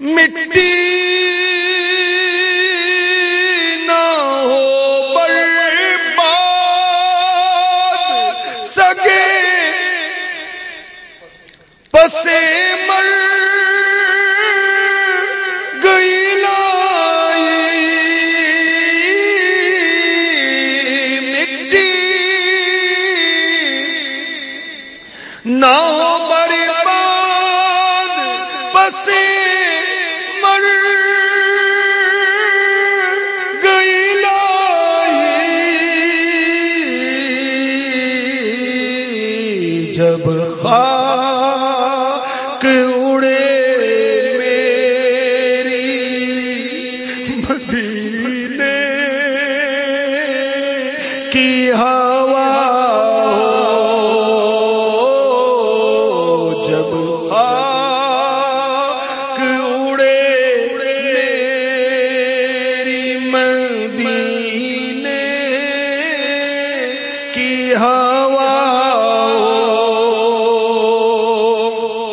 مٹی نہ ہو برباد سگے پسے مر گئی لائی۔ مٹی نہ ہو برباد پسے جب خاک اڑے میری مدینے کی ہوا جب خاک اڑے میری مدینے کی ہوا